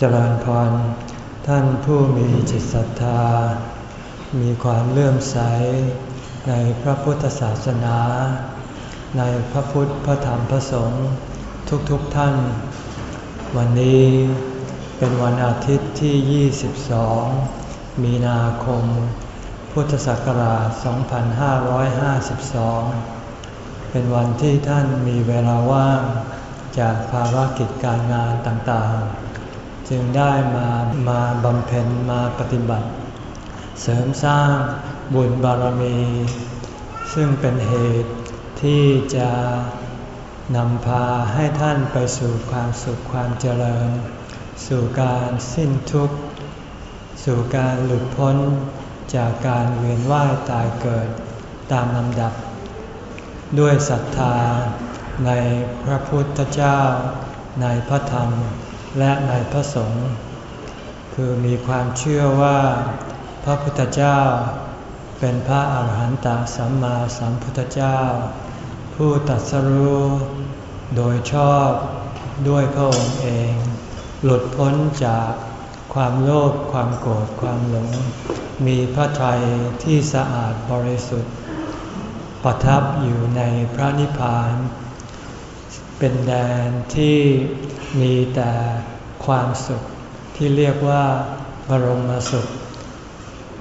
เจริญพร ท่านผู้มีจิตศรัทธา มีความเลื่อมใส ในพระพุทธศาสนา ในพระพุทธพระธรรมพระสงฆ์ทุกๆทท่าน วันนี้เป็นวันอาทิตย์ที่ 22 มีนาคม พุทธศักราช 2552 เป็นวันที่ท่านมีเวลาว่างจากภารกิจการงานต่างๆ จึงได้มามาบำเพ็ญมาปฏิบัติ เสริมสร้างบุญบารมี ซึ่งเป็นเหตุที่จะนำพาให้ท่านไปสู่ความสุขความเจริญ สู่การสิ้นทุกข์ สู่การหลุดพ้นจากการเวียนว่ายตายเกิดตามลำดับ ด้วยศรัทธาในพระพุทธเจ้าในพระธรรม และในพระสงฆ์คือมีความเชื่อว่า พระพุทธเจ้า เป็นพระอาหารหันตสัมมาสัมพุทธเจ้า ผู้ตัดสรู้โดยชอบด้วยพระองค์เอง หลุดพ้นจากความโลภความโกรธความหลง มีพระทัยที่สะอาดบริสุทธิ์ ประทับอยู่ในพระนิพพาน เป็นแดนที่มีแต่ความสุขที่เรียกว่าบรมสุข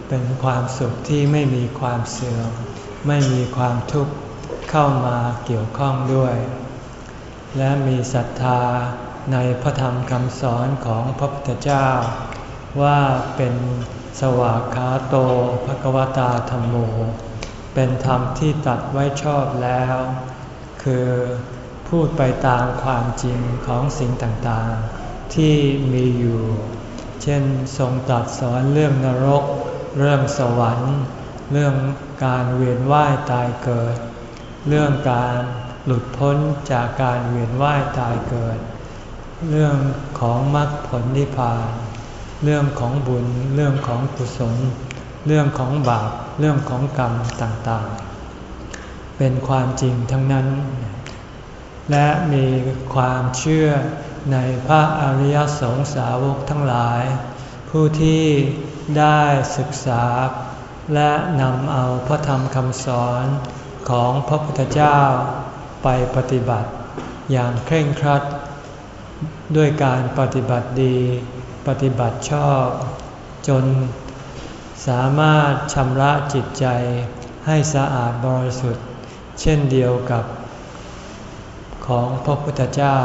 เป็นความสุขที่ไม่มีความเสื่อม ไม่มีความทุกข์เข้ามาเกี่ยวข้องด้วย และมีศรัทธาในพระธรรมคำสอนของพระพุทธเจ้า ว่าเป็นสวากขาโตภควตาธรรมโม เป็นธรรมที่ตัดไว้ชอบแล้ว คือ พูดไปตามความจริงของสิ่งต่างๆ ที่มีอยู่ เช่นทรงตรัสสอนเรื่องนรก เรื่องสวรรค์ เรื่องการเวียนว่ายตายเกิด เรื่องการหลุดพ้นจากการเวียนว่ายตายเกิด เรื่องของมรรคผลนิพพาน เรื่องของบุญ เรื่องของกุศล เรื่องของบาป เรื่องของกรรมต่างๆ เป็นความจริงทั้งนั้น และมีความเชื่อในพระอริยสงสาวกทั้งหลาย ผู้ที่ได้ศึกษา และนำเอาพระธรรมคำสอนของพระพุทธเจ้าไปปฏิบัติ อย่างเคร่งครัด ด้วยการปฏิบัติดี ปฏิบัติชอบ จนสามารถชำระจิตใจให้สะอาดบริสุทธิ์ เช่นเดียวกับ ของพระพุทธเจ้า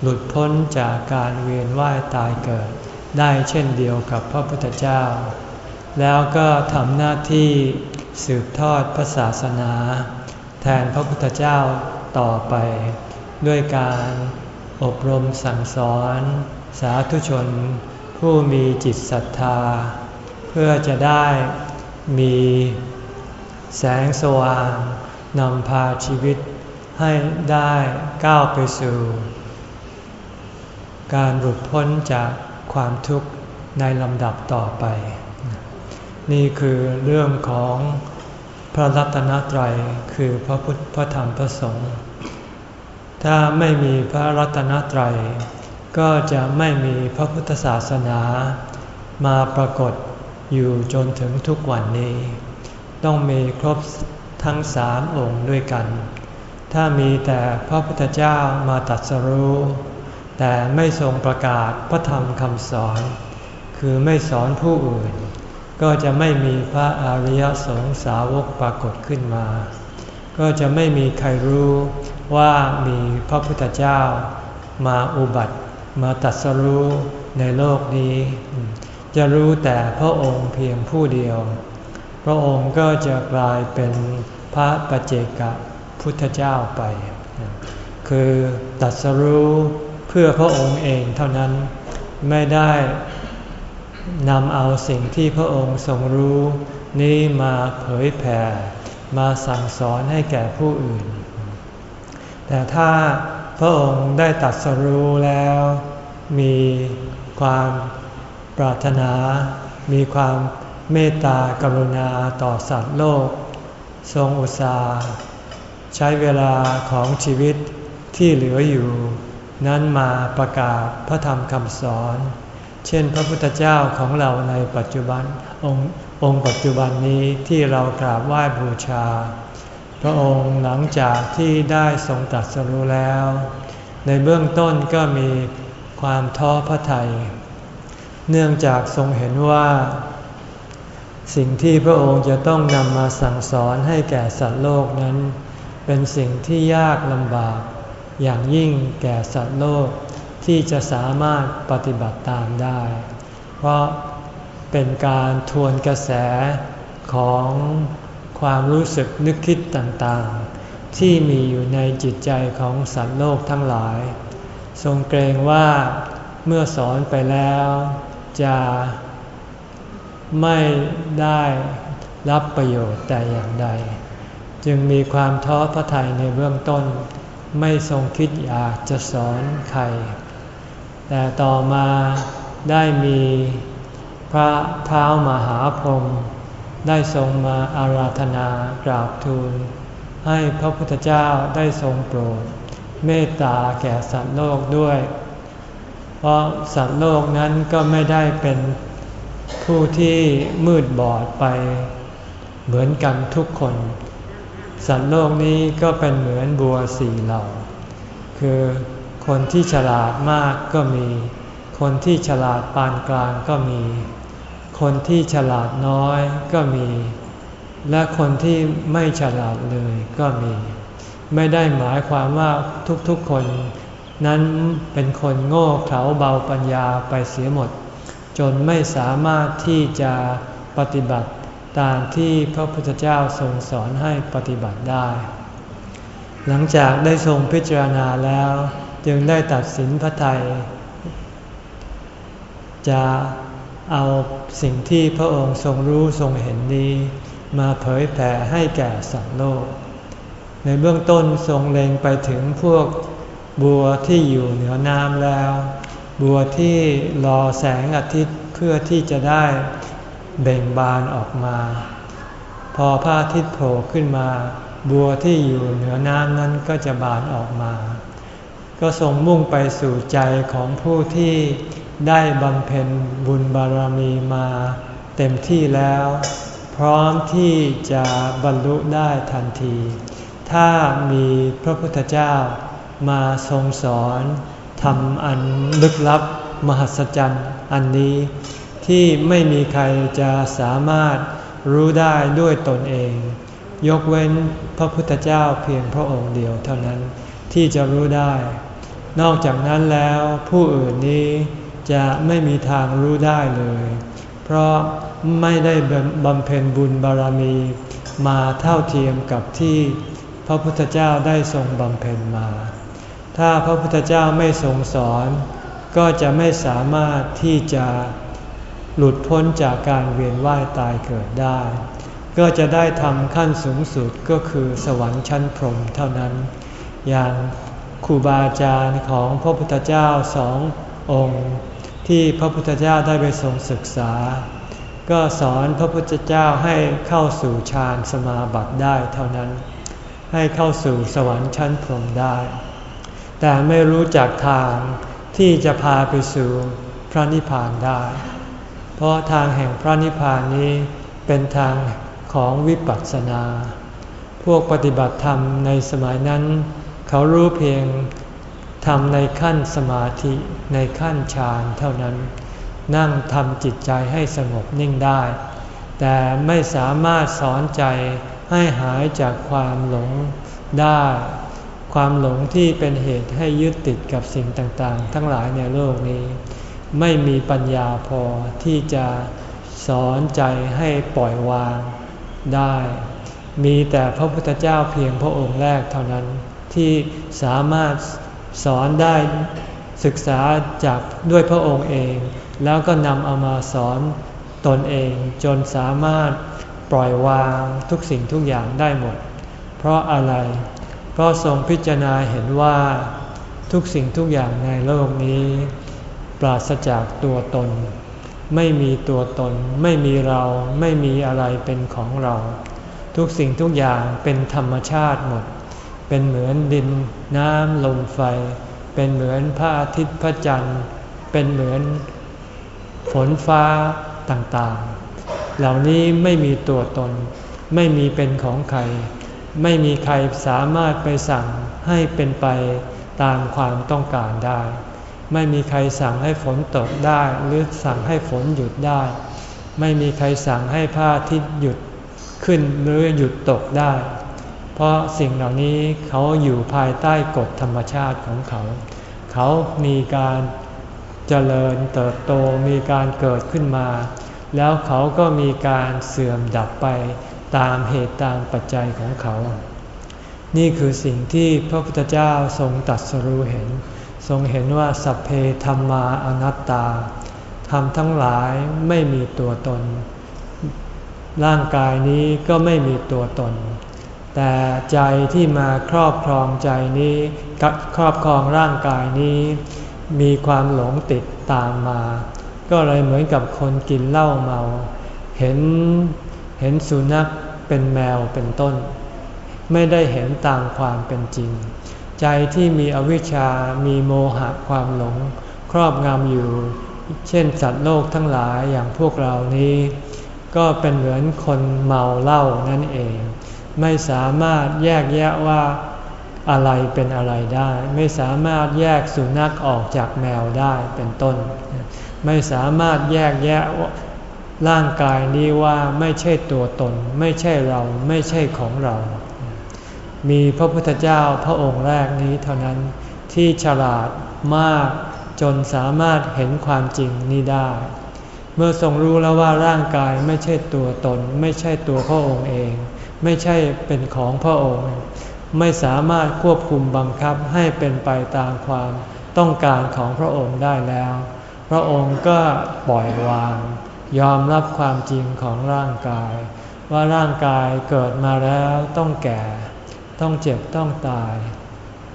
หลุดพ้นจากการเวียนว่ายตายเกิด ได้เช่นเดียวกับพระพุทธเจ้า แล้วก็ทำหน้าที่สืบทอดพระศาสนา แทนพระพุทธเจ้าต่อไป ด้วยการอบรมสั่งสอน สาธุชน ผู้มีจิตศรัทธา เพื่อจะได้มีแสงสว่างนำพาชีวิต ให้ได้ก้าวไปสู่ การหลุดพ้นจากความทุกข์ในลำดับต่อไป นี่คือเรื่องของพระรัตนตรัยคือพระพุทธพระธรรมพระสงฆ์ถ้าไม่มีพระรัตนตรัย ก็จะไม่มีพระพุทธศาสนามาปรากฏอยู่จนถึงทุกวันนี้ ต้องมีครบทั้งสามองค์ด้วยกัน ถ้ามีแต่พระพุทธเจ้ามาตัดสรู้ แต่ไม่ทรงประกาศพระธรรมคำสอน คือไม่สอนผู้อื่น ก็จะไม่มีพระอริยสงสาวกปรากฏขึ้นมา ก็จะไม่มีใครรู้ว่ามีพระพุทธเจ้ามาอุบัติมาตัดสรู้ในโลกนี้ จะรู้แต่พระองค์เพียงผู้เดียว พระองค์ก็จะกลายเป็นพระปเจกะ พุทธเจ้าไป คือตัดสรู้เพื่อพระองค์เองเท่านั้นไม่ได้นำเอาสิ่งที่พระองค์ทรงรู้นี้มาเผยแผ่ มาสั่งสอนให้แก่ผู้อื่น แต่ถ้าพระองค์ได้ตัดสรู้แล้ว มีความปรารถนา มีความเมตตากรุณาต่อสัตว์โลก ทรงอุตสาห์ ใช้เวลาของชีวิตที่เหลืออยู่ นั้นมาประกาศพระธรรมคำสอน เช่นพระพุทธเจ้าของเราในปัจจุบันองค์องค์ปัจจุบันนี้ที่เรากราบไหว้บูชา พระองค์หลังจากที่ได้ทรงตรัสรู้แล้ว ในเบื้องต้นก็มีความท้อพระทยัยเนื่องจากทรงเห็นว่า สิ่งที่พระองค์จะต้องนำมาสั่งสอนให้แก่สัตว์โลกนั้น เป็นสิ่งที่ยากลำบาก อย่างยิ่งแก่สัตว์โลกที่จะสามารถปฏิบัติตามได้ เพราะเป็นการทวนกระแสของความรู้สึกนึกคิดต่างๆ ที่มีอยู่ในจิตใจของสัตว์โลกทั้งหลาย ทรงเกรงว่าเมื่อสอนไปแล้ว จะไม่ได้รับประโยชน์แต่อย่างใด จึงมีความท้อพระทัยในเบื้องต้น ไม่ทรงคิดอยากจะสอนใคร แต่ต่อมาได้มีพระเท้ามหาพรหมได้ทรงมาอาราธนากราบทูล ให้พระพุทธเจ้าได้ทรงโปรด เมตตาแก่สัตว์โลกด้วย เพราะสัตว์โลกนั้นก็ไม่ได้เป็นผู้ที่มืดบอดไป เหมือนกันทุกคน สัตว์โลกนี้ก็เป็นเหมือนบัวสี่เหล่า คือคนที่ฉลาดมากก็มี คนที่ฉลาดปานกลางก็มี คนที่ฉลาดน้อยก็มี และคนที่ไม่ฉลาดเลยก็มี ไม่ได้หมายความว่าทุกๆคนนั้นเป็นคนโง่เขลาเบาปัญญาไปเสียหมด จนไม่สามารถที่จะปฏิบัติ ตามที่พระพุทธเจ้าทรงสอนให้ปฏิบัติได้ หลังจากได้ทรงพิจารณาแล้ว จึงได้ตัดสินพระไทยจะเอาสิ่งที่พระองค์ทรงรู้ทรงเห็นนี้ มาเผยแผ่ให้แก่สัตว์โลก ในเบื้องต้นทรงเล็งไปถึงพวกบัวที่อยู่เหนือน้ำแล้ว บัวที่รอแสงอาทิตย์เพื่อที่จะได้ เบ่งบานออกมา พอพระอาทิตย์โผล่ขึ้นมา บัวที่อยู่เหนือน้ำนั้นก็จะบานออกมา ก็ทรงมุ่งไปสู่ใจของผู้ที่ได้บำเพ็ญบุญบารมีมาเต็มที่แล้ว พร้อมที่จะบรรลุได้ทันที ถ้ามีพระพุทธเจ้ามาทรงสอนทำอันลึกลับมหัศจรรย์อันนี้ ที่ไม่มีใครจะสามารถรู้ได้ด้วยตนเอง ยกเว้นพระพุทธเจ้าเพียงพระองค์เดียวเท่านั้นที่จะรู้ได้ นอกจากนั้นแล้วผู้อื่นนี้จะไม่มีทางรู้ได้เลย เพราะไม่ได้บำเพ็ญบุญบารมี มาเท่าเทียมกับที่พระพุทธเจ้าได้ทรงบำเพ็ญมา ถ้าพระพุทธเจ้าไม่ทรงสอน ก็จะไม่สามารถที่จะ หลุดพ้นจากการเวียนว่ายตายเกิดได้ ก็จะได้ทำขั้นสูงสุดก็คือสวรรค์ชั้นพรหมเท่านั้น อย่างครูบาอาจารย์ของพระพุทธเจ้าสององค์ ที่พระพุทธเจ้าได้ไปทรงศึกษา ก็สอนพระพุทธเจ้าให้เข้าสู่ฌานสมาบัติได้เท่านั้น ให้เข้าสู่สวรรค์ชั้นพรหมได้ แต่ไม่รู้จักทางที่จะพาไปสู่พระนิพพานได้ เพราะทางแห่งพระนิพพานนี้เป็นทางของวิปัสสนา พวกปฏิบัติธรรมในสมัยนั้น เขารู้เพียงทำในขั้นสมาธิในขั้นฌานเท่านั้น นั่งทำจิตใจให้สงบนิ่งได้ แต่ไม่สามารถสอนใจให้หายจากความหลงได้ ความหลงที่เป็นเหตุให้ยึดติดกับสิ่งต่างๆ ทั้งหลายในโลกนี้ ไม่มีปัญญาพอที่จะสอนใจให้ปล่อยวางได้ มีแต่พระพุทธเจ้าเพียงพระองค์แรกเท่านั้น ที่สามารถสอนได้ศึกษาจากด้วยพระองค์เอง แล้วก็นำเอามาสอนตนเองจนสามารถปล่อยวางทุกสิ่งทุกอย่างได้หมด เพราะอะไร เพราะทรงพิจารณาเห็นว่าทุกสิ่งทุกอย่างในโลกนี้ ปราศจากตัวตน ไม่มีตัวตน ไม่มีเราไม่มีอะไรเป็นของเรา ทุกสิ่งทุกอย่างเป็นธรรมชาติหมด เป็นเหมือนดินน้ำลมไฟ เป็นเหมือนพระอาทิตย์พระจันทร์ เป็นเหมือนฝนฟ้าต่างๆ เหล่านี้ไม่มีตัวตน ไม่มีเป็นของใคร ไม่มีใครสามารถไปสั่งให้เป็นไปตามความต้องการได้ ไม่มีใครสั่งให้ฝนตกได้ หรือสั่งให้ฝนหยุดได้ ไม่มีใครสั่งให้พระอาทิตย์หยุดขึ้นหรือหยุดตกได้ เพราะสิ่งเหล่านี้เขาอยู่ภายใต้กฎธรรมชาติของเขา เขามีการเจริญเติบโตมีการเกิดขึ้นมา แล้วเขาก็มีการเสื่อมดับไปตามเหตุตามปัจจัยของเขา นี่คือสิ่งที่พระพุทธเจ้าทรงตัดสรู้เห็น ทรงเห็นว่าสัพเพธรรมาอนัตตาธรรมทั้งหลายไม่มีตัวตน ร่างกายนี้ก็ไม่มีตัวตน แต่ใจที่มาครอบครองใจนี้ครอบครองร่างกายนี้ มีความหลงติดตามมา ก็เลยเหมือนกับคนกินเหล้าเมา เห็นเห็นสุนัขเป็นแมวเป็นต้น ไม่ได้เห็นตามความเป็นจริง ใจที่มีอวิชชา มีโมหะความหลง ครอบงำอยู่ เช่นสัตว์โลกทั้งหลายอย่างพวกเรานี้ ก็เป็นเหมือนคนเมาเหล้านั่นเอง ไม่สามารถแยกแยะว่าอะไรเป็นอะไรได้ ไม่สามารถแยกสุนัขออกจากแมวได้เป็นต้น ไม่สามารถแยกแยะร่างกายนี้ว่าไม่ใช่ตัวตน ไม่ใช่เราไม่ใช่ของเรา มีพระพุทธเจ้าพระองค์แรกนี้เท่านั้นที่ฉลาดมากจนสามารถเห็นความจริงนี้ได้ เมื่อทรงรู้แล้วว่าร่างกายไม่ใช่ตัวตน ไม่ใช่ตัวพระองค์เอง ไม่ใช่เป็นของพระองค์ ไม่สามารถควบคุมบังคับให้เป็นไปตามความต้องการของพระองค์ได้แล้ว พระองค์ก็ปล่อยวาง ยอมรับความจริงของร่างกาย ว่าร่างกายเกิดมาแล้วต้องแก่ ต้องเจ็บต้องตาย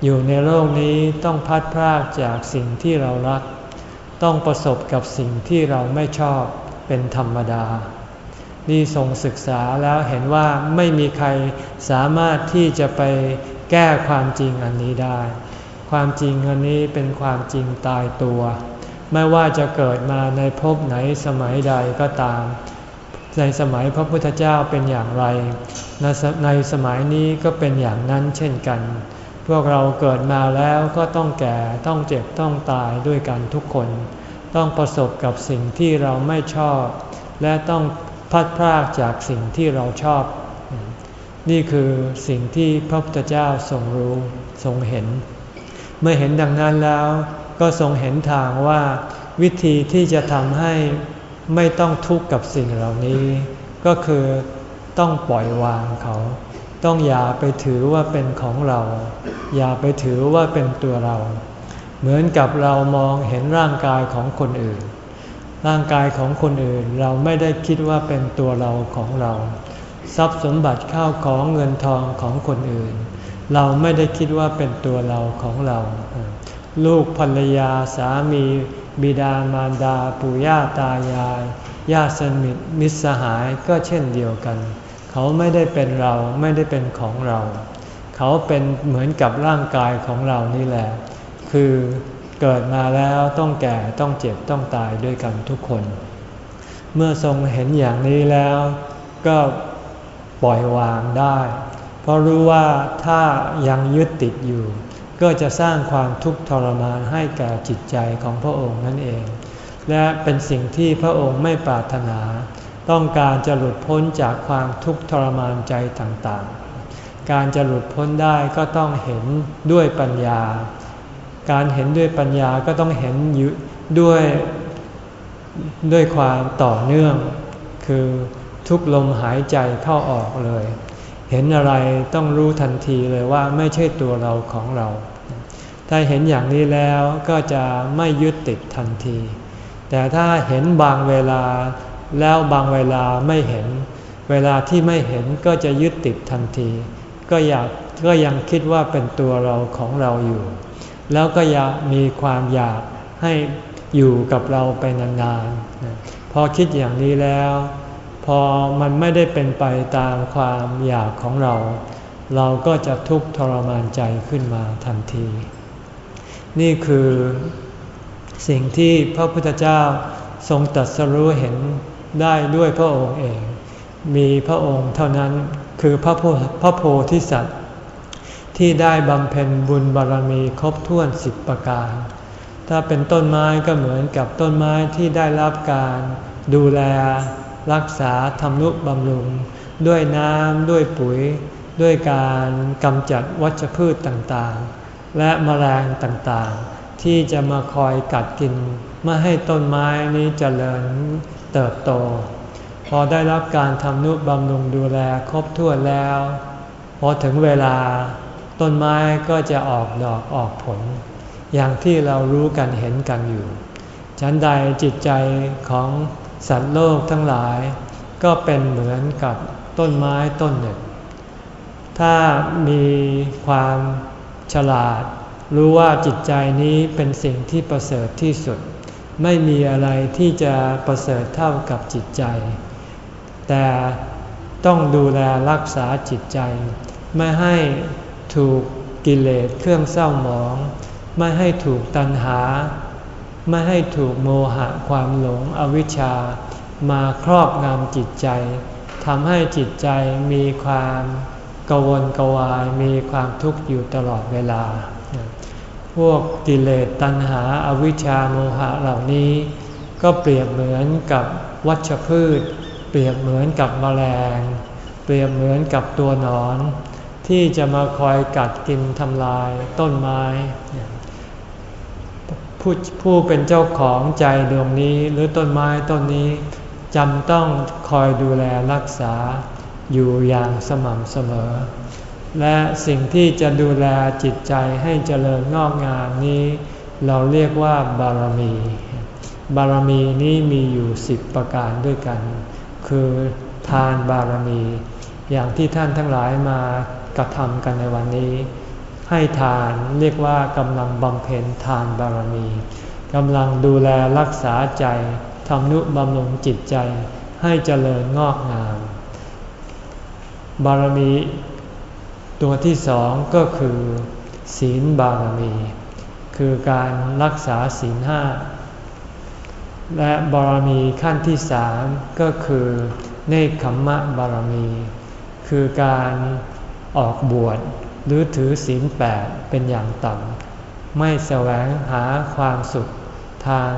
อยู่ในโลกนี้ต้องพัดพรากจากสิ่งที่เรารัก ต้องประสบกับสิ่งที่เราไม่ชอบเป็นธรรมดา นี่ทรงศึกษาแล้วเห็นว่าไม่มีใครสามารถที่จะไปแก้ความจริงอันนี้ได้ ความจริงอันนี้เป็นความจริงตายตัว ไม่ว่าจะเกิดมาในภพไหนสมัยใดก็ตาม ในสมัยพระพุทธเจ้าเป็นอย่างไร ในสมัยนี้ก็เป็นอย่างนั้นเช่นกัน พวกเราเกิดมาแล้วก็ต้องแก่ต้องเจ็บต้องตายด้วยกันทุกคน ต้องประสบกับสิ่งที่เราไม่ชอบ และต้องพัดพรากจากสิ่งที่เราชอบ นี่คือสิ่งที่พระพุทธเจ้าทรงรู้ทรงเห็น เมื่อเห็นดังนั้นแล้ว ก็ทรงเห็นทางว่าวิธีที่จะทำให้ ไม่ต้องทุกข์กับสิ่งเหล่านี้ ก็คือต้องปล่อยวางเขา ต้องอย่าไปถือว่าเป็นของเรา อย่าไปถือว่าเป็นตัวเรา เหมือนกับเรามองเห็นร่างกายของคนอื่น ร่างกายของคนอื่นเราไม่ได้คิดว่าเป็นตัวเราของเรา ทรัพย์สมบัติข้าวของเงินทองของคนอื่น เราไม่ได้คิดว่าเป็นตัวเราของเรา ลูกภรรยาสามี บิดามารดาปู่ย่าตายายญาติสนิทมิตรสหายก็เช่นเดียวกัน เขาไม่ได้เป็นเราไม่ได้เป็นของเรา เขาเป็นเหมือนกับร่างกายของเรานี่แหละ คือเกิดมาแล้วต้องแก่ต้องเจ็บต้องตายด้วยกันทุกคน เมื่อทรงเห็นอย่างนี้แล้วก็ปล่อยวางได้ เพราะรู้ว่าถ้ายังยึดติดอยู่ ก็จะสร้างความทุกข์ทรมานให้แก่จิตใจของพระองค์นั่นเอง และเป็นสิ่งที่พระองค์ไม่ปรารถนา ต้องการจะหลุดพ้นจากความทุกข์ทรมานใจต่างๆ การจะหลุดพ้นได้ก็ต้องเห็นด้วยปัญญา การเห็นด้วยปัญญาก็ต้องเห็นอยู่ด้วยด้วยความต่อเนื่อง คือทุกลมหายใจเข้าออกเลย เห็นอะไรต้องรู้ทันทีเลยว่าไม่ใช่ตัวเราของเรา ถ้าเห็นอย่างนี้แล้วก็จะไม่ยึดติดทันที แต่ถ้าเห็นบางเวลาแล้วบางเวลาไม่เห็น เวลาที่ไม่เห็นก็จะยึดติดทันที ก็อยากก็ยังคิดว่าเป็นตัวเราของเราอยู่ แล้วก็อยากมีความอยากให้อยู่กับเราไปนานๆพอคิดอย่างนี้แล้ว พอมันไม่ได้เป็นไปตามความอยากของเรา เราก็จะทุกข์ทรมานใจขึ้นมาทันที นี่คือสิ่งที่พระพุทธเจ้าทรงตรัสรู้เห็นได้ด้วยพระองค์เอง มีพระองค์เท่านั้นคือพระพระโพธิสัตว์ ที่ได้บำเพ็ญบุญบารมีครบถ้วนสิบประการ ถ้าเป็นต้นไม้ก็เหมือนกับต้นไม้ที่ได้รับการดูแล รักษาทำนุบำรุง ด้วยน้ำด้วยปุ๋ย ด้วยการกำจัดวัชพืชต่างๆ และแมลงต่างๆ ที่จะมาคอยกัดกินไม่ให้ต้นไม้นี้เจริญเติบโต พอได้รับการทำนุบำรุงดูแลครบถ้วนแล้ว พอถึงเวลา ต้นไม้ก็จะออกดอกออกผล อย่างที่เรารู้กันเห็นกันอยู่ ฉันใดจิตใจของ สัตว์โลกทั้งหลาย ก็เป็นเหมือนกับต้นไม้ต้นหนึ่ง ถ้ามีความฉลาด รู้ว่าจิตใจนี้เป็นสิ่งที่ประเสริฐที่สุด ไม่มีอะไรที่จะประเสริฐเท่ากับจิตใจ แต่ต้องดูแลรักษาจิตใจ ไม่ให้ถูกกิเลสเครื่องเศร้าหมอง ไม่ให้ถูกตัณหา ไม่ให้ถูกโมหะความหลงอวิชชา มาครอบงำจิตใจทำให้จิตใจมีความกวนกวายมีความทุกข์อยู่ตลอดเวลา พวกกิเลสตัณหาอาวิชชาโมหะเหล่านี้ ก็เปรียบเหมือนกับวัชพืช เปรียบเหมือนกับแมลง เปรียบเหมือนกับตัวหนอน ที่จะมาคอยกัดกินทำลายต้นไม้ ผู้ผู้เป็นเจ้าของใจดวงนี้หรือต้นไม้ต้นนี้จำต้องคอยดูแลรักษาอยู่อย่างสม่ำเสมอ และสิ่งที่จะดูแลจิตใจให้เจริญงอกงามนี้ เราเรียกว่าบารมี บารมีนี้มีอยู่สิบประการด้วยกัน คือทานบารมี อย่างที่ท่านทั้งหลายมากระทำกันในวันนี้ ให้ทานเรียกว่ากำลังบำเพ็ญทานบารมีกำลังดูแลรักษาใจทำนุบำรุงจิตใจให้เจริญงอกงาม บารมี ตัวที่สองก็คือ ศีลบารมี คือการรักษาศีลห้าและบารมีขั้นที่สามก็คือเนคขมมะบารมี คือการออกบวช หรือถือศีลแปดเป็นอย่างต่ำไม่แสวงหาความสุขทาง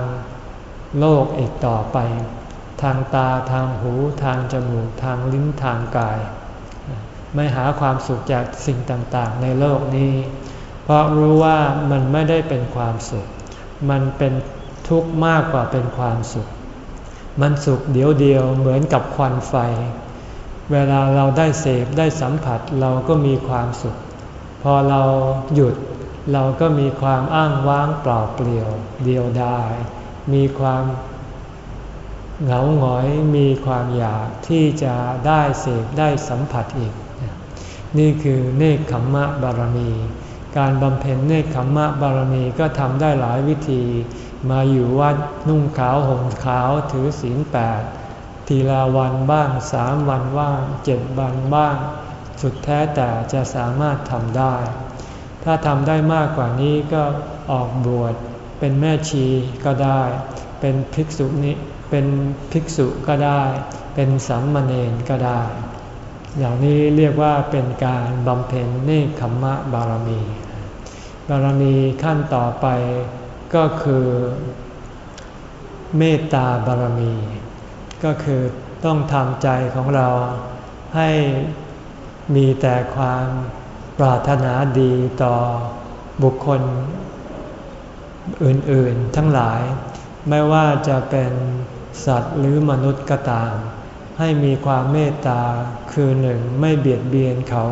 โลกอีกต่อไป ทางตาทางหูทางจมูกทางลิ้นทางกาย ไม่หาความสุขจากสิ่งต่างๆ ในโลกนี้ เพราะรู้ว่ามันไม่ได้เป็นความสุข มันเป็นทุกข์มากกว่าเป็นความสุข มันสุขเดียวเดียวเหมือนกับควันไฟ เวลาเราได้เสพได้สัมผัสเราก็มีความสุข พอเราหยุดเราก็มีความอ้างว้างเปล่าเปลี่ยวเดียวดาย มีความเหงาหงอยมีความอยากที่จะได้เสพได้สัมผัสอีก นี่คือเนคขมมะบารมี การบำเพ็ญเนคขมมะบารมีก็ทำได้หลายวิธี มาอยู่วัดนุ่งขาวห่มขาวถือศีลแปดทีละวันบ้างสามวันบ้างเจ็ดวันบ้าง สุดแท้แต่จะสามารถทำได้ ถ้าทำได้มากกว่านี้ก็ออกบวชเป็นแม่ชีก็ได้ เป็นภิกษุนี้เป็นภิกษุก็ได้ เป็นสัมมาเนนก็ได้ อย่างนี้เรียกว่าเป็นการบำเพ็ญเนคขมมะบารมี บารมีขั้นต่อไปก็คือเมตตาบารมี ก็คือต้องทำใจของเราให้ มีแต่ความปรารถนาดีต่อบุคคลอื่นๆ ทั้งหลาย ไม่ว่าจะเป็นสัตว์หรือมนุษย์ก็ตาม ให้มีความเมตตาคือหนึ่งไม่เบียดเบียนเขา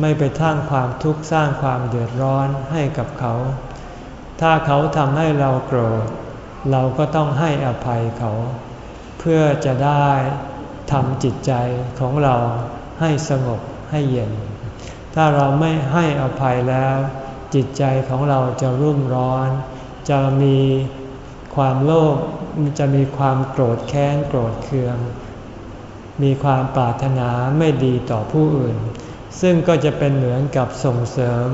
ไม่ไปสร้างความทุกข์สร้างความเดือดร้อนให้กับเขา ถ้าเขาทำให้เราโกรธ เราก็ต้องให้อภัยเขา เพื่อจะได้ทำจิตใจของเราให้สงบ ให้เย็น ถ้าเราไม่ให้อภัยแล้ว จิตใจของเราจะรุ่มร้อน จะมีความโลภจะมีความโกรธแค้นโกรธเคือง มีความปรารถนาไม่ดีต่อผู้อื่น ซึ่งก็จะเป็นเหมือนกับส่งเสริม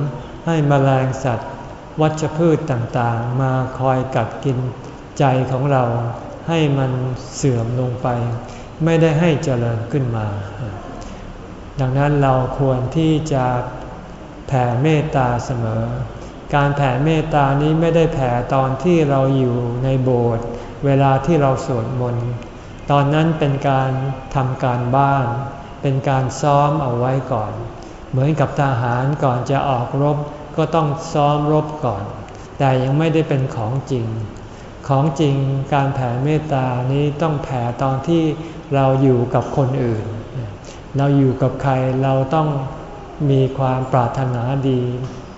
ให้มแมลงสัตว์ วัชพืชต่างๆ มาคอยกัดกินใจของเราให้มันเสื่อมลงไป ไม่ได้ให้เจริญขึ้นมา ดังนั้นเราควรที่จะแผ่เมตตาเสมอ การแผ่เมตตานี้ไม่ได้แผ่ตอนที่เราอยู่ในโบสถ์เวลาที่เราสวดมนต์ ตอนนั้นเป็นการทำการบ้าน เป็นการซ้อมเอาไว้ก่อน เหมือนกับทหารก่อนจะออกรบก็ต้องซ้อมรบก่อน แต่ยังไม่ได้เป็นของจริง ของจริงการแผ่เมตตานี้ต้องแผ่ตอนที่เราอยู่กับคนอื่น เราอยู่กับใครเราต้องมีความปรารถนาดี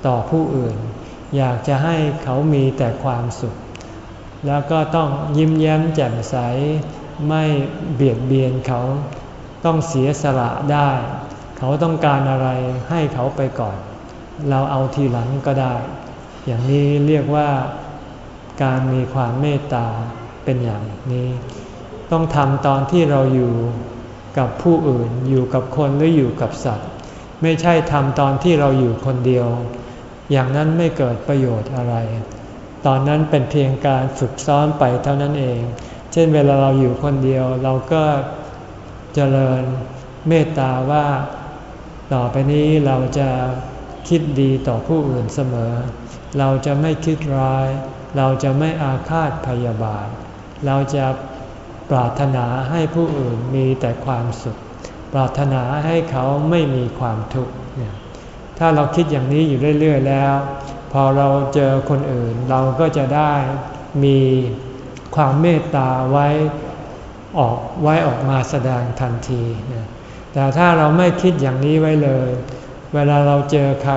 ต่อผู้อื่น อยากจะให้เขามีแต่ความสุข แล้วก็ต้องยิ้มแย้มแจ่มใส ไม่เบียดเบียนเขา ต้องเสียสละได้ เขาต้องการอะไรให้เขาไปก่อน เราเอาทีหลังก็ได้ อย่างนี้เรียกว่าการมีความเมตตาเป็นอย่างนี้ ต้องทำตอนที่เราอยู่ กับผู้อื่นอยู่กับคนหรืออยู่กับสัตว์ ไม่ใช่ทำตอนที่เราอยู่คนเดียว อย่างนั้นไม่เกิดประโยชน์อะไร ตอนนั้นเป็นเพียงการฝึกซ้อมไปเท่านั้นเอง เช่นเวลาเราอยู่คนเดียวเราก็เจริญเมตตาว่า ต่อไปนี้เราจะคิดดีต่อผู้อื่นเสมอ เราจะไม่คิดร้าย เราจะไม่อาฆาตพยาบาท เราจะ ปรารถนาให้ผู้อื่นมีแต่ความสุข ปรารถนาให้เขาไม่มีความทุกข์ถ้าเราคิดอย่างนี้อยู่เรื่อย ๆ แล้ว พอเราเจอคนอื่นเราก็จะได้มีความเมตตาไว้ออกไว้ออกมาแสดงทันที แต่ถ้าเราไม่คิดอย่างนี้ไว้เลย เวลาเราเจอใคร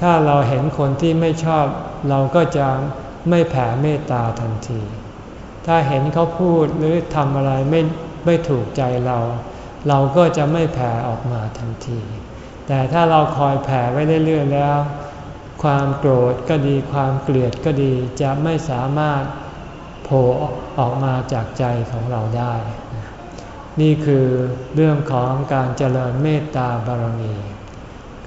ถ้าเราเห็นคนที่ไม่ชอบ เราก็จะไม่แผ่เมตตาทันที ถ้าเห็นเขาพูดหรือทำอะไรไม่ไม่ถูกใจเรา เราก็จะไม่แผ่ออกมาทันที แต่ถ้าเราคอยแผ่ไว้เรื่อยๆแล้ว ความโกรธก็ดีความเกลียดก็ดีจะไม่สามารถโผล่ออกมาจากใจของเราได้ นี่คือเรื่องของการเจริญเมตตาบารมี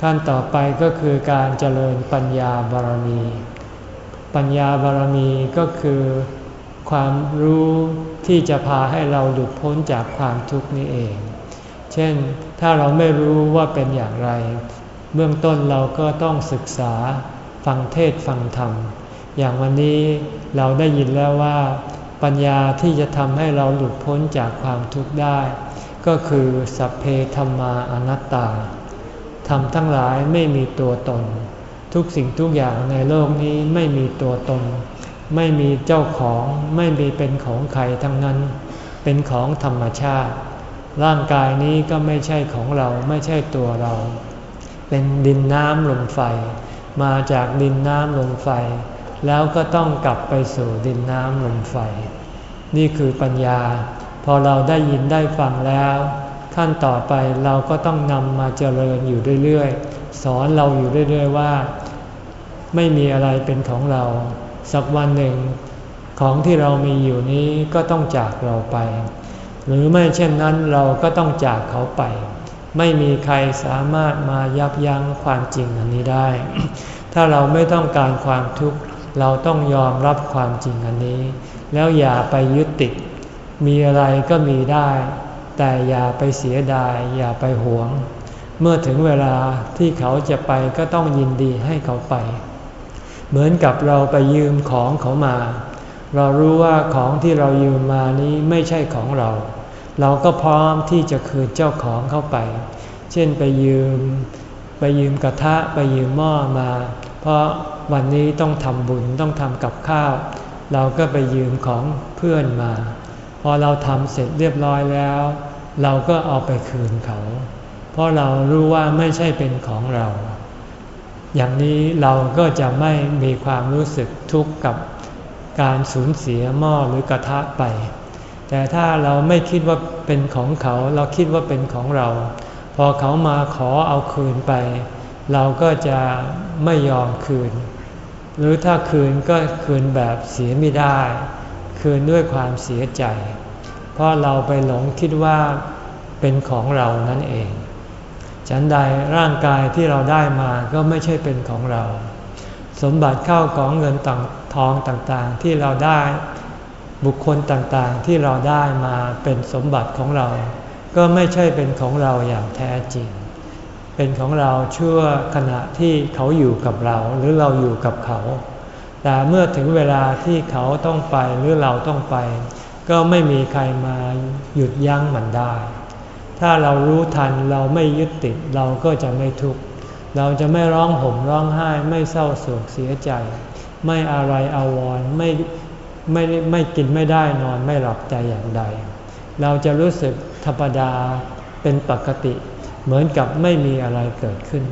ขั้นต่อไปก็คือการเจริญปัญญาบารมี ปัญญาบารมีก็คือ ความรู้ที่จะพาให้เราหลุดพ้นจากความทุกข์นี้เอง เช่น ถ้าเราไม่รู้ว่าเป็นอย่างไร เบื้องต้นเราก็ต้องศึกษาฟังเทศฟังธรรม อย่างวันนี้เราได้ยินแล้วว่า ปัญญาที่จะทำให้เราหลุดพ้นจากความทุกข์ได้ ก็คือสัพเพธรรมาอนัตตาทำทั้งหลายไม่มีตัวตน ทุกสิ่งทุกอย่างในโลกนี้ไม่มีตัวตน ไม่มีเจ้าของไม่มีเป็นของใครทั้งนั้น เป็นของธรรมชาติ ร่างกายนี้ก็ไม่ใช่ของเราไม่ใช่ตัวเรา เป็นดินน้ำลมไฟ มาจากดินน้ำลมไฟ แล้วก็ต้องกลับไปสู่ดินน้ำลมไฟ นี่คือปัญญา พอเราได้ยินได้ฟังแล้ว ขั้นต่อไปเราก็ต้องนำมาเจริญอยู่เรื่อยๆ สอนเราอยู่เรื่อยๆว่า ไม่มีอะไรเป็นของเรา สักวันหนึ่งของที่เรามีอยู่นี้ก็ต้องจากเราไป หรือไม่เช่นนั้นเราก็ต้องจากเขาไป ไม่มีใครสามารถมายับยั้งความจริงอันนี้ได้ ถ้าเราไม่ต้องการความทุกข์เราต้องยอมรับความจริงอันนี้ แล้วอย่าไปยึดติด มีอะไรก็มีได้ แต่อย่าไปเสียดาย อย่าไปหวง เมื่อถึงเวลาที่เขาจะไปก็ต้องยินดีให้เขาไป เหมือนกับเราไปยืมของเขามา เรารู้ว่าของที่เรายืมมานี้ไม่ใช่ของเรา เราก็พร้อมที่จะคืนเจ้าของเข้าไป เช่นไปยืม ไปยืมกระทะไปยืมหม้อมา เพราะวันนี้ต้องทำบุญต้องทำกับข้าว เราก็ไปยืมของเพื่อนมา พอเราทำเสร็จเรียบร้อยแล้ว เราก็เอาไปคืนเขา เพราะเรารู้ว่าไม่ใช่เป็นของเรา อย่างนี้เราก็จะไม่มีความรู้สึกทุกข์กับการสูญเสียหม้อหรือกระทะไป แต่ถ้าเราไม่คิดว่าเป็นของเขา เราคิดว่าเป็นของเรา พอเขามาขอเอาคืนไป เราก็จะไม่ยอมคืน หรือถ้าคืนก็คืนแบบเสียไม่ได้ คืนด้วยความเสียใจ เพราะเราไปหลงคิดว่าเป็นของเรานั่นเอง ฉันใดร่างกายที่เราได้มาก็ไม่ใช่เป็นของเรา สมบัติเข้าของเงินต่างทองต่างๆที่เราได้บุคคลต่างๆที่เราได้มาเป็นสมบัติของเรา ก็ไม่ใช่เป็นของเราอย่างแท้จริง เป็นของเราชั่วขณะที่เขาอยู่กับเราหรือเราอยู่กับเขา แต่เมื่อถึงเวลาที่เขาต้องไปหรือเราต้องไป ก็ไม่มีใครมาหยุดยั้งมันได้ ถ้าเรารู้ทันเราไม่ยึดติดเราก็จะไม่ทุกข์เราจะไม่ร้องห่มร้องไห้ไม่เศร้าโศกเสียใจ ไม่อะไรอาวรไม่ไม่ไม่กินไม่ได้นอนไม่หลับใจอย่างใด เราจะรู้สึกธรรมดาเป็นปกติ เหมือนกับไม่มีอะไรเกิดขึ้น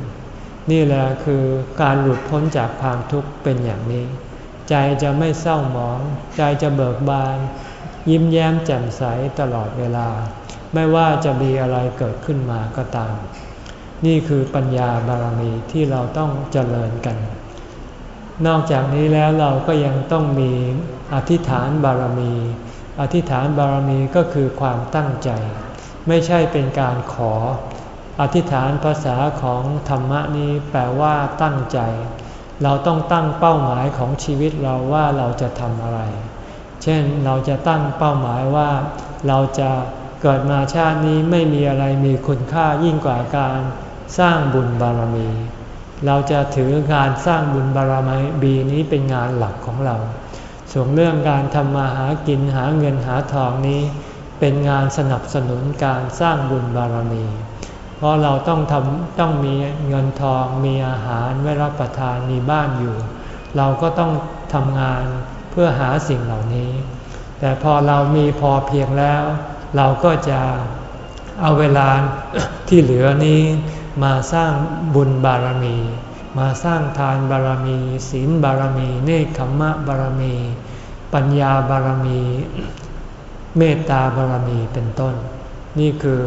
นี่แหละคือการหลุดพ้นจากความทุกข์เป็นอย่างนี้ ใจจะไม่เศร้าหมอง ใจจะเบิกบาน ยิ้มแย้มแจ่มใสตลอดเวลา ไม่ว่าจะมีอะไรเกิดขึ้นมาก็ตาม นี่คือปัญญาบารมีที่เราต้องเจริญกัน นอกจากนี้แล้วเราก็ยังต้องมีอธิษฐานบารมี อธิษฐานบารมีก็คือความตั้งใจ ไม่ใช่เป็นการขอ อธิษฐานภาษาของธรรมะนี้แปลว่าตั้งใจ เราต้องตั้งเป้าหมายของชีวิตเราว่าเราจะทำอะไร เช่นเราจะตั้งเป้าหมายว่าเราจะ เกิดมาชาตินี้ไม่มีอะไรมีคุณค่ายิ่งกว่าการสร้างบุญบารมี เราจะถืองานสร้างบุญบารมีนี้เป็นงานหลักของเรา ส่วนเรื่องการทำมาหากินหาเงินหาทองนี้ เป็นงานสนับสนุนการสร้างบุญบารมี เพราะเราต้องทำต้องมีเงินทองมีอาหารไว้รับประทานมีบ้านอยู่ เราก็ต้องทำงานเพื่อหาสิ่งเหล่านี้ แต่พอเรามีพอเพียงแล้ว เราก็จะเอาเวลาที่เหลือนี้มาสร้างบุญบารมี มาสร้างทานบารมี ศีลบารมี เนคขมะบารมี ปัญญาบารมี เมตตาบารมีเป็นต้น นี่คือ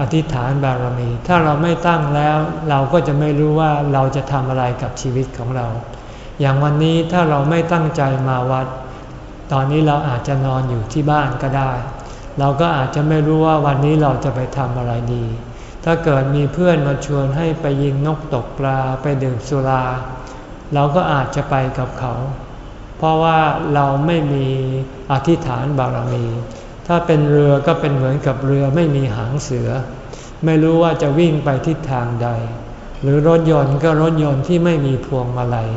อธิษฐานบารมี ถ้าเราไม่ตั้งแล้วเราก็จะไม่รู้ว่าเราจะทำอะไรกับชีวิตของเรา อย่างวันนี้ถ้าเราไม่ตั้งใจมาวัด ตอนนี้เราอาจจะนอนอยู่ที่บ้านก็ได้ เราก็อาจจะไม่รู้ว่าวันนี้เราจะไปทำอะไรดี ถ้าเกิดมีเพื่อนมาชวนให้ไปยิงนกตกปลาไปดื่มสุรา เราก็อาจจะไปกับเขา เพราะว่าเราไม่มีอธิษฐานบารมี ถ้าเป็นเรือก็เป็นเหมือนกับเรือไม่มีหางเสือ ไม่รู้ว่าจะวิ่งไปทิศทางใด หรือรถยนต์ก็รถยนต์ที่ไม่มีพวงมาลัย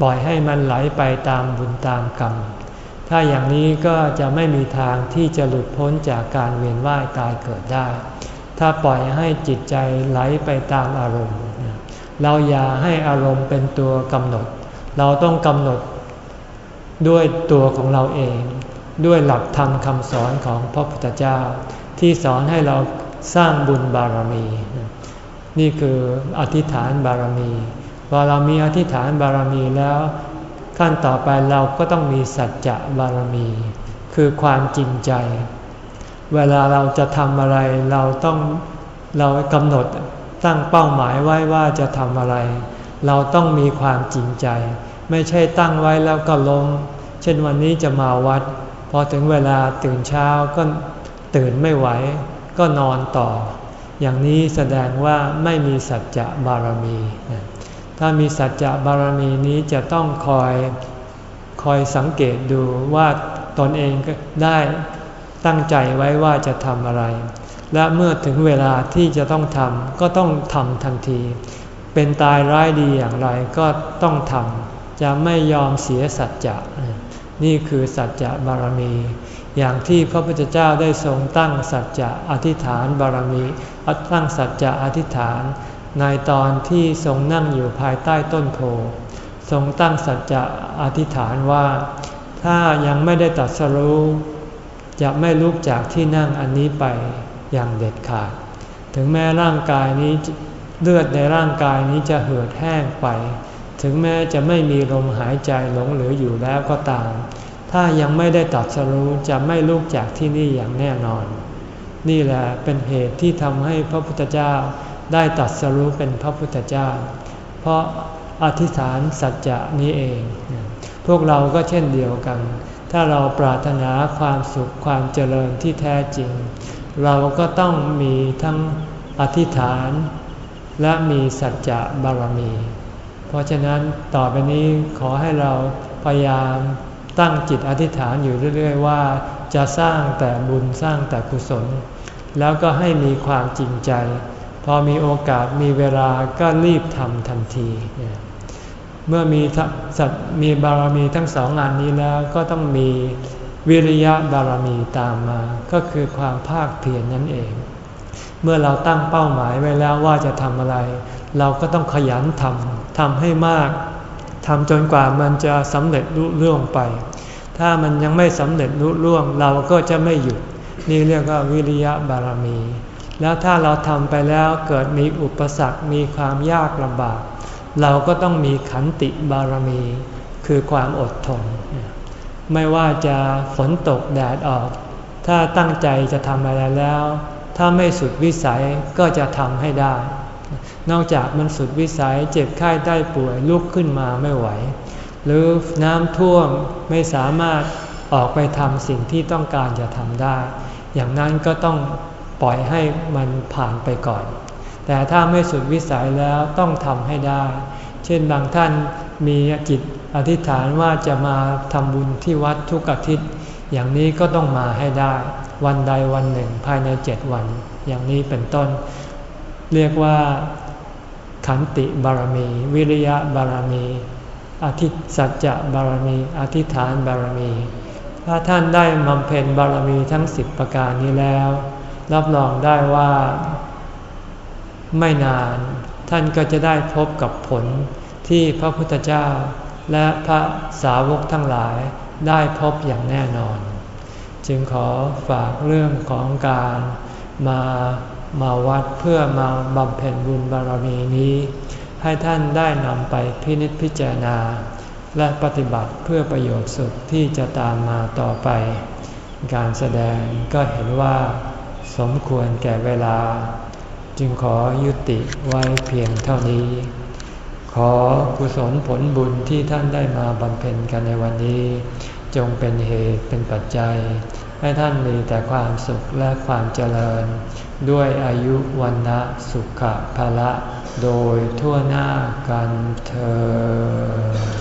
ปล่อยให้มันไหลไปตามบุญตามกรรม ถ้าอย่างนี้ก็จะไม่มีทางที่จะหลุดพ้นจากการเวียนว่ายตายเกิดได้ ถ้าปล่อยให้จิตใจไหลไปตามอารมณ์ เราอย่าให้อารมณ์เป็นตัวกำหนด เราต้องกำหนดด้วยตัวของเราเอง ด้วยหลักธรรมคำสอนของพระพุทธเจ้า ที่สอนให้เราสร้างบุญบารมี นี่คืออธิษฐานบารมีพอเรามีอธิษฐานบารมีแล้ว ขั้นต่อไปเราก็ต้องมีสัจจะบารมี คือความจริงใจ เวลาเราจะทำอะไรเราต้องเรากำหนดตั้งเป้าหมายไว้ว่าจะทำอะไร เราต้องมีความจริงใจ ไม่ใช่ตั้งไว้แล้วก็ลงเช่นวันนี้จะมาวัด พอถึงเวลาตื่นเช้าก็ตื่นไม่ไหว ก็นอนต่อ อย่างนี้แสดงว่าไม่มีสัจจะบารมี ถ้ามีสัจจะบารมีนี้จะต้องคอยคอยสังเกตดูว่าตนเองได้ตั้งใจไว้ว่าจะทำอะไร และเมื่อถึงเวลาที่จะต้องทำก็ต้องทำทันที เป็นตายร้ายดีอย่างไรก็ต้องทำจะไม่ยอมเสียสัจจะนี่คือสัจจะบารมี อย่างที่พระพุทธเจ้าได้ทรงตั้งสัจจะอธิษฐานบารมีตั้งสัจจะอธิษฐาน ในตอนที่ทรงนั่งอยู่ภายใต้ต้นโพทรงตั้งสัจจะอธิษฐานว่า ถ้ายังไม่ได้ตัดสรู้จะไม่ลุกจากที่นั่งอันนี้ไปอย่างเด็ดขาด ถึงแม้ร่างกายนี้เลือดในร่างกายนี้จะเหือดแห้งไป ถึงแม้จะไม่มีลมหายใจหลงเหลืออยู่แล้วก็ตาม ถ้ายังไม่ได้ตัดสรู้จะไม่ลุกจากที่นี่อย่างแน่นอน นี่แหละเป็นเหตุที่ทำให้พระพุทธเจ้า ได้ตัดสรู้เป็นพระพุทธเจ้า เพราะอธิษฐานสัจจะนี้เอง พวกเราก็เช่นเดียวกัน ถ้าเราปรารถนาความสุขความเจริญที่แท้จริง เราก็ต้องมีทั้งอธิษฐาน และมีสัจจะบารมี เพราะฉะนั้นต่อไปนี้ขอให้เราพยายามตั้งจิตอธิษฐานอยู่เรื่อย ๆ ว่า จะสร้างแต่บุญสร้างแต่กุศล แล้วก็ให้มีความจริงใจ พอมีโอกาสมีเวลาก็รีบทำทันที เมื่อมีสัตมีบารมีทั้งสองงานนี้แล้วก็ต้องมีวิริยะบารมีตามมา ก็คือความภาคเพียรนนั่นเอง เมื่อเราตั้งเป้าหมายไว้แล้วว่าจะทำอะไร เราก็ต้องขยันทำทำให้มากทำจนกว่ามันจะสำเร็จรุล่วงไป ถ้ามันยังไม่สำเร็จรุล่วงเราก็จะไม่หยุด นี่เรียกว่าวิริยะบารมี แล้วถ้าเราทำไปแล้วเกิดมีอุปสรรคมีความยากลำบาก เราก็ต้องมีขันติบารมี คือความอดทน ไม่ว่าจะฝนตกแดดออก ถ้าตั้งใจจะทำอะไรแล้ว ถ้าไม่สุดวิสัยก็จะทำให้ได้ นอกจากมันสุดวิสัยเจ็บไข้ได้ป่วยลุกขึ้นมาไม่ไหว หรือน้ำท่วมไม่สามารถออกไปทำสิ่งที่ต้องการจะทำได้ อย่างนั้นก็ต้อง ปล่อยให้มันผ่านไปก่อน แต่ถ้าไม่สุดวิสัยแล้วต้องทำให้ได้ เช่นบางท่านมีจิตอธิษฐานว่าจะมาทำบุญที่วัดทุกอาทิตย์ อย่างนี้ก็ต้องมาให้ได้ วันใดวันหนึ่งภายในเจ็ดวัน อย่างนี้เป็นต้น เรียกว่าขันติบารมี วิริยะบารมีอธิสัจจะบารมี อธิษฐานบารมี ถ้าท่านได้บำเพ็ญบารมีทั้งสิบประการนี้แล้ว รับรองได้ว่าไม่นานท่านก็จะได้พบกับผลที่พระพุทธเจ้า และพระสาวกทั้งหลายได้พบอย่างแน่นอน จึงขอฝากเรื่องของการมามาวัดเพื่อมาบำเพ็ญบุญบารมีนี้ ให้ท่านได้นำไปพินิจพิจารณา และปฏิบัติเพื่อประโยชน์สุดที่จะตามมาต่อไป การแสดงก็เห็นว่า สมควรแก่เวลา จึงขอยุติไว้เพียงเท่านี้ ขอกุศลผลบุญที่ท่านได้มาบำเพ็ญกันในวันนี้ จงเป็นเหตุเป็นปัจจัย ให้ท่านมีแต่ความสุขและความเจริญ ด้วยอายุวันนะสุขภะละ โดยทั่วหน้ากันเธอ